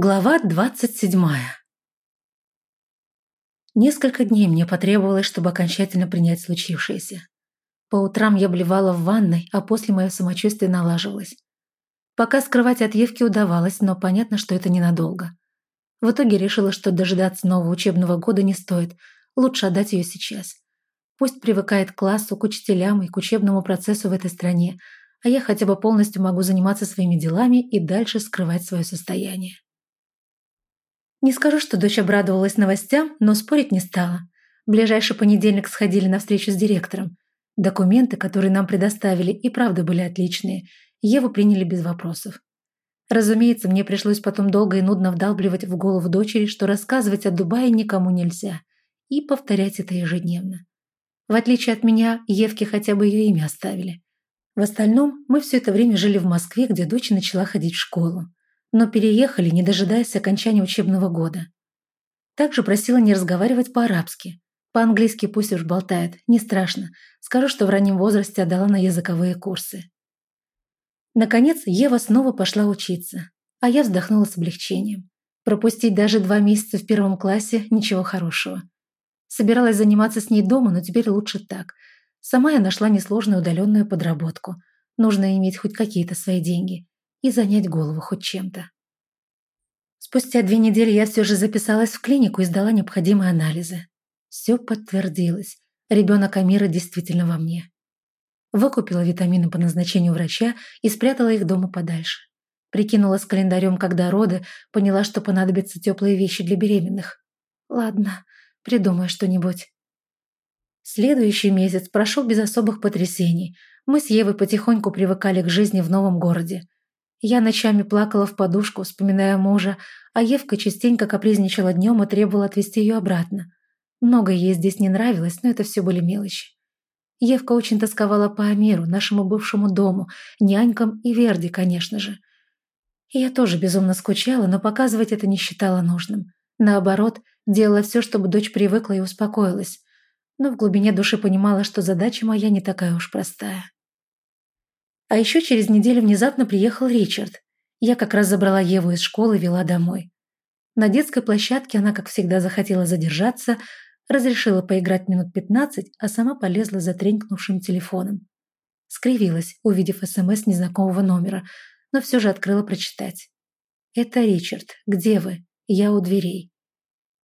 Глава двадцать седьмая Несколько дней мне потребовалось, чтобы окончательно принять случившееся. По утрам я блевала в ванной, а после мое самочувствие налаживалось. Пока скрывать от Евки удавалось, но понятно, что это ненадолго. В итоге решила, что дожидаться нового учебного года не стоит, лучше отдать ее сейчас. Пусть привыкает к классу, к учителям и к учебному процессу в этой стране, а я хотя бы полностью могу заниматься своими делами и дальше скрывать свое состояние. Не скажу, что дочь обрадовалась новостям, но спорить не стала. В ближайший понедельник сходили на встречу с директором. Документы, которые нам предоставили, и правда были отличные. Еву приняли без вопросов. Разумеется, мне пришлось потом долго и нудно вдалбливать в голову дочери, что рассказывать о Дубае никому нельзя. И повторять это ежедневно. В отличие от меня, Евке хотя бы ее имя оставили. В остальном, мы все это время жили в Москве, где дочь начала ходить в школу но переехали, не дожидаясь окончания учебного года. Также просила не разговаривать по-арабски. По-английски пусть уж болтает, не страшно. Скажу, что в раннем возрасте отдала на языковые курсы. Наконец, Ева снова пошла учиться, а я вздохнула с облегчением. Пропустить даже два месяца в первом классе – ничего хорошего. Собиралась заниматься с ней дома, но теперь лучше так. Сама я нашла несложную удаленную подработку. Нужно иметь хоть какие-то свои деньги и занять голову хоть чем-то. Спустя две недели я все же записалась в клинику и сдала необходимые анализы. Все подтвердилось. Ребенок Амира действительно во мне. Выкупила витамины по назначению врача и спрятала их дома подальше. Прикинула с календарем, когда роды, поняла, что понадобятся теплые вещи для беременных. Ладно, придумаю что-нибудь. Следующий месяц прошел без особых потрясений. Мы с Евой потихоньку привыкали к жизни в новом городе. Я ночами плакала в подушку, вспоминая мужа, а Евка частенько капризничала днем и требовала отвезти ее обратно. Многое ей здесь не нравилось, но это все были мелочи. Евка очень тосковала по Амиру, нашему бывшему дому, нянькам и Верди, конечно же. Я тоже безумно скучала, но показывать это не считала нужным. Наоборот, делала все, чтобы дочь привыкла и успокоилась. Но в глубине души понимала, что задача моя не такая уж простая. А еще через неделю внезапно приехал Ричард. Я как раз забрала Еву из школы и вела домой. На детской площадке она, как всегда, захотела задержаться, разрешила поиграть минут пятнадцать, а сама полезла за тренькнувшим телефоном. Скривилась, увидев СМС незнакомого номера, но все же открыла прочитать. «Это Ричард. Где вы? Я у дверей».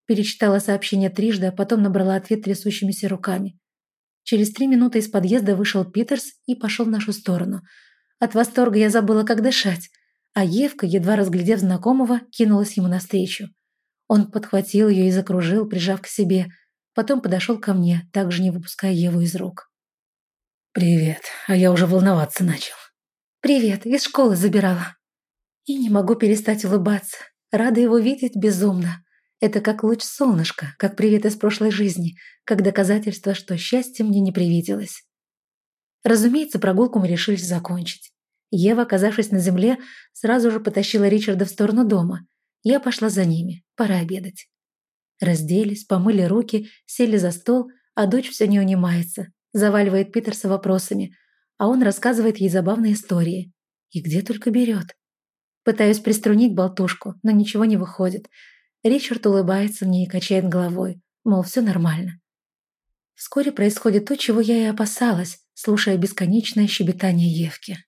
Перечитала сообщение трижды, а потом набрала ответ трясущимися руками. Через три минуты из подъезда вышел Питерс и пошел в нашу сторону. От восторга я забыла, как дышать, а Евка, едва разглядев знакомого, кинулась ему навстречу. Он подхватил ее и закружил, прижав к себе. Потом подошел ко мне, также не выпуская Еву из рук. «Привет, а я уже волноваться начал». «Привет, из школы забирала». И не могу перестать улыбаться. Рада его видеть безумно. Это как луч солнышка, как привет из прошлой жизни, как доказательство, что счастье мне не привиделось. Разумеется, прогулку мы решили закончить. Ева, оказавшись на земле, сразу же потащила Ричарда в сторону дома. Я пошла за ними, пора обедать. Разделись, помыли руки, сели за стол, а дочь все не унимается, заваливает Питерса вопросами, а он рассказывает ей забавные истории. И где только берет. Пытаюсь приструнить болтушку, но ничего не выходит – Ричард улыбается мне и качает головой, мол, все нормально. Вскоре происходит то, чего я и опасалась, слушая бесконечное щебетание Евки.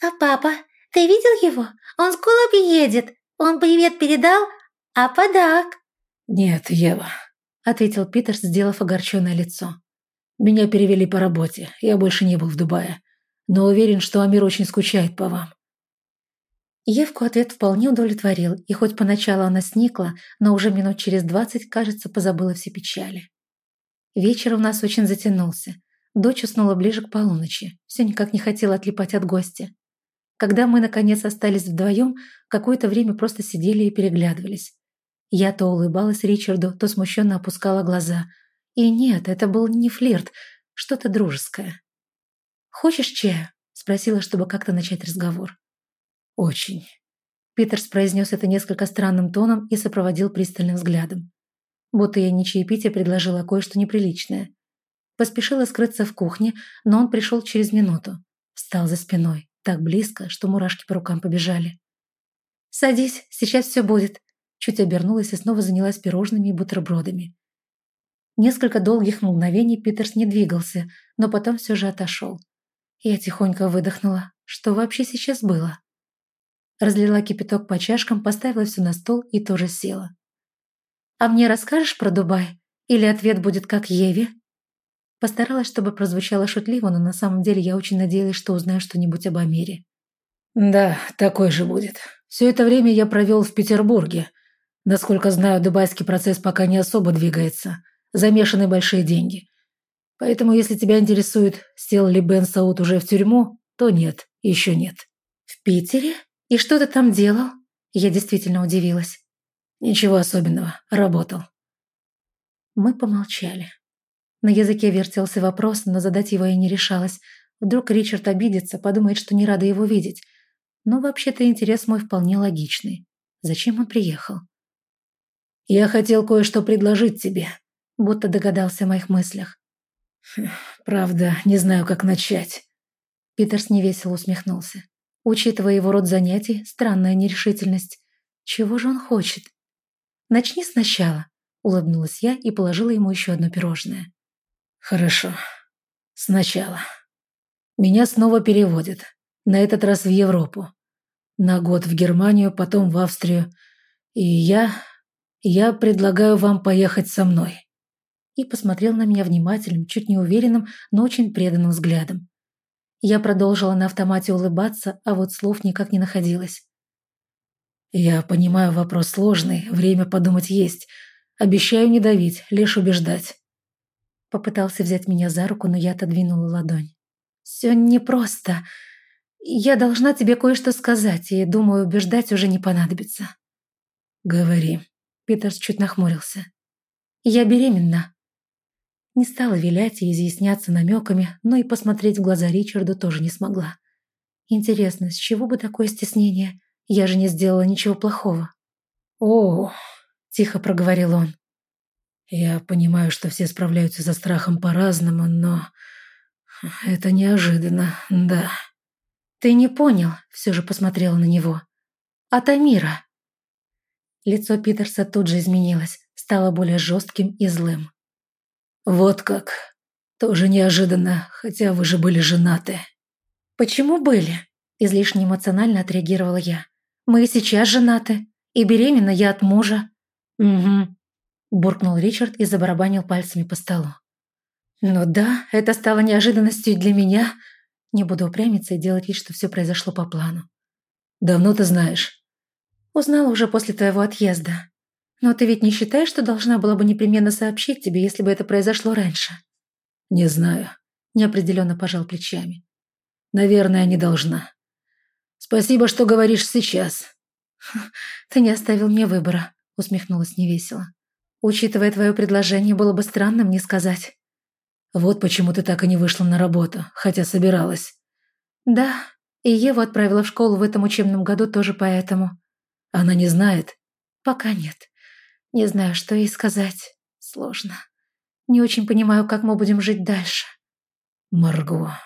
«А папа, ты видел его? Он скоро приедет. Он привет передал, а подарок?» «Нет, Ева», — ответил Питер, сделав огорченное лицо. «Меня перевели по работе, я больше не был в Дубае, но уверен, что Амир очень скучает по вам. Евку ответ вполне удовлетворил, и хоть поначалу она сникла, но уже минут через двадцать, кажется, позабыла все печали. Вечер у нас очень затянулся. Дочь уснула ближе к полуночи, все никак не хотела отлипать от гостя. Когда мы, наконец, остались вдвоем, какое-то время просто сидели и переглядывались. Я то улыбалась Ричарду, то смущенно опускала глаза. И нет, это был не флирт, что-то дружеское. «Хочешь чаю?» – спросила, чтобы как-то начать разговор. «Очень». Питерс произнес это несколько странным тоном и сопроводил пристальным взглядом. Будто я не чаепитие предложила кое-что неприличное. Поспешила скрыться в кухне, но он пришел через минуту. Встал за спиной, так близко, что мурашки по рукам побежали. «Садись, сейчас все будет». Чуть обернулась и снова занялась пирожными и бутербродами. Несколько долгих мгновений Питерс не двигался, но потом все же отошел. Я тихонько выдохнула. Что вообще сейчас было? Разлила кипяток по чашкам, поставила все на стол и тоже села. «А мне расскажешь про Дубай? Или ответ будет как Еве?» Постаралась, чтобы прозвучало шутливо, но на самом деле я очень надеялась, что узнаю что-нибудь об Амире. «Да, такой же будет. Все это время я провел в Петербурге. Насколько знаю, дубайский процесс пока не особо двигается. Замешаны большие деньги. Поэтому, если тебя интересует, сел ли Бен Саут уже в тюрьму, то нет, еще нет». «В Питере? И что ты там делал?» Я действительно удивилась. «Ничего особенного. Работал». Мы помолчали. На языке вертелся вопрос, но задать его я не решалась. Вдруг Ричард обидится, подумает, что не рада его видеть. Но вообще-то интерес мой вполне логичный. Зачем он приехал? «Я хотел кое-что предложить тебе», будто догадался о моих мыслях. «Правда, не знаю, как начать». Питерс невесело усмехнулся. Учитывая его род занятий, странная нерешительность. Чего же он хочет? «Начни сначала», — улыбнулась я и положила ему еще одно пирожное. «Хорошо. Сначала. Меня снова переводят. На этот раз в Европу. На год в Германию, потом в Австрию. И я... я предлагаю вам поехать со мной» и посмотрел на меня внимательным, чуть неуверенным, но очень преданным взглядом. Я продолжила на автомате улыбаться, а вот слов никак не находилось. «Я понимаю, вопрос сложный, время подумать есть. Обещаю не давить, лишь убеждать». Попытался взять меня за руку, но я отодвинула ладонь. «Все непросто. Я должна тебе кое-что сказать, и, думаю, убеждать уже не понадобится». «Говори». Питерс чуть нахмурился. «Я беременна». Не стала вилять и изъясняться намеками, но и посмотреть в глаза Ричарду тоже не смогла. Интересно, с чего бы такое стеснение? Я же не сделала ничего плохого. «О!» – тихо проговорил он. «Я понимаю, что все справляются со страхом по-разному, но это неожиданно, да». «Ты не понял», – все же посмотрела на него. «А Тамира?» Лицо Питерса тут же изменилось, стало более жестким и злым. «Вот как. Тоже неожиданно, хотя вы же были женаты». «Почему были?» – излишне эмоционально отреагировала я. «Мы и сейчас женаты, и беременна я от мужа». «Угу», – буркнул Ричард и забарабанил пальцами по столу. «Ну да, это стало неожиданностью для меня. Не буду упрямиться и делать вид, что все произошло по плану». «Давно ты знаешь?» «Узнала уже после твоего отъезда. Но ты ведь не считаешь, что должна была бы непременно сообщить тебе, если бы это произошло раньше?» «Не знаю», – неопределенно пожал плечами. «Наверное, не должна. Спасибо, что говоришь сейчас». «Ты не оставил мне выбора», – усмехнулась невесело. «Учитывая твое предложение, было бы странным не сказать». «Вот почему ты так и не вышла на работу, хотя собиралась». «Да, и Еву отправила в школу в этом учебном году тоже поэтому». «Она не знает?» «Пока нет». Не знаю, что ей сказать. Сложно. Не очень понимаю, как мы будем жить дальше. Марго,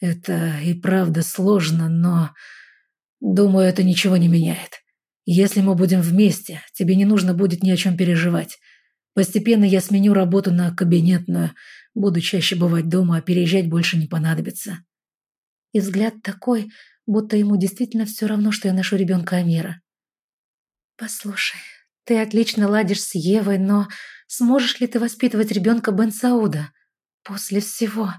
это и правда сложно, но... Думаю, это ничего не меняет. Если мы будем вместе, тебе не нужно будет ни о чем переживать. Постепенно я сменю работу на кабинетную, буду чаще бывать дома, а переезжать больше не понадобится. И взгляд такой, будто ему действительно все равно, что я ношу ребенка Амира. «Послушай, ты отлично ладишь с Евой, но сможешь ли ты воспитывать ребенка Бен Сауда? После всего.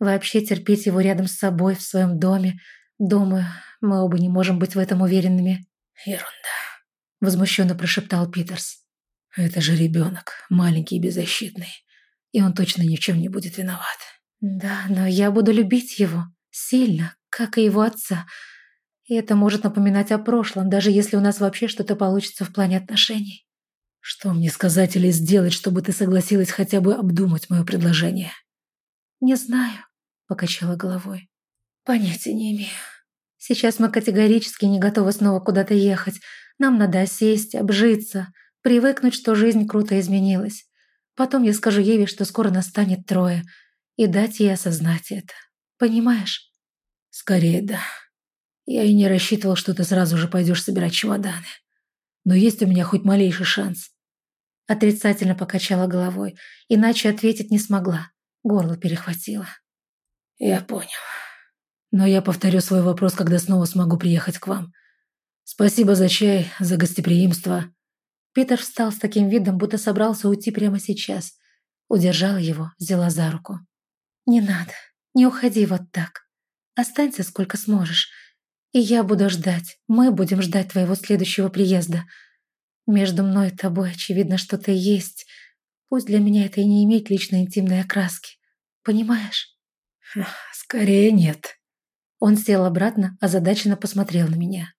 Вообще терпеть его рядом с собой в своем доме. Думаю, мы оба не можем быть в этом уверенными. Ерунда. Возмущенно прошептал Питерс. Это же ребенок, маленький и беззащитный. И он точно ни в чем не будет виноват. Да, но я буду любить его. Сильно, как и его отца. И это может напоминать о прошлом, даже если у нас вообще что-то получится в плане отношений. Что мне сказать или сделать, чтобы ты согласилась хотя бы обдумать мое предложение? Не знаю, покачала головой. Понятия не имею. Сейчас мы категорически не готовы снова куда-то ехать. Нам надо осесть, обжиться, привыкнуть, что жизнь круто изменилась. Потом я скажу Еве, что скоро настанет трое, и дать ей осознать это. Понимаешь? Скорее, да. Я и не рассчитывал, что ты сразу же пойдешь собирать чемоданы. Но есть у меня хоть малейший шанс. Отрицательно покачала головой, иначе ответить не смогла. Горло перехватило. Я понял. Но я повторю свой вопрос, когда снова смогу приехать к вам. Спасибо за чай, за гостеприимство. Питер встал с таким видом, будто собрался уйти прямо сейчас. Удержала его, взяла за руку. «Не надо, не уходи вот так. Останься сколько сможешь. И я буду ждать, мы будем ждать твоего следующего приезда. Между мной и тобой, очевидно, что-то есть. Пусть для меня это и не имеет личной интимной окраски. Понимаешь? Скорее нет. Он сел обратно, озадаченно посмотрел на меня.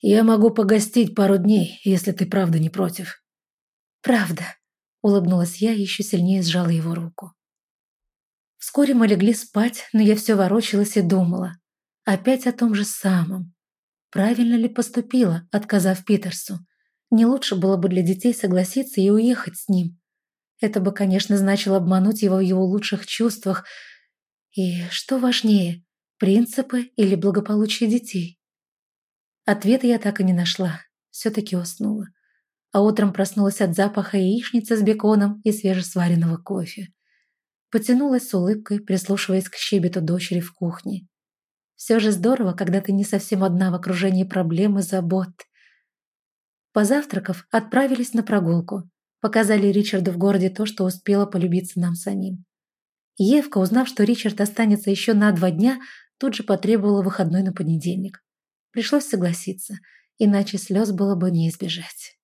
Я могу погостить пару дней, если ты правда не против. Правда. Улыбнулась я и еще сильнее сжала его руку. Вскоре мы легли спать, но я все ворочалась и думала. Опять о том же самом. Правильно ли поступила, отказав Питерсу? Не лучше было бы для детей согласиться и уехать с ним. Это бы, конечно, значило обмануть его в его лучших чувствах. И что важнее, принципы или благополучие детей? Ответа я так и не нашла. Все-таки уснула. А утром проснулась от запаха яичницы с беконом и свежесваренного кофе. Потянулась с улыбкой, прислушиваясь к щебету дочери в кухне. Все же здорово, когда ты не совсем одна в окружении проблем и забот. Позавтракав, отправились на прогулку. Показали Ричарду в городе то, что успело полюбиться нам самим. Евка, узнав, что Ричард останется еще на два дня, тут же потребовала выходной на понедельник. Пришлось согласиться, иначе слез было бы не избежать.